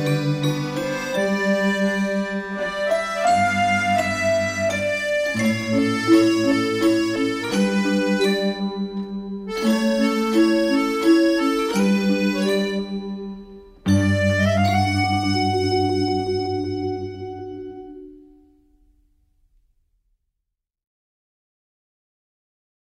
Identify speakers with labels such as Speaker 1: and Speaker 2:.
Speaker 1: you.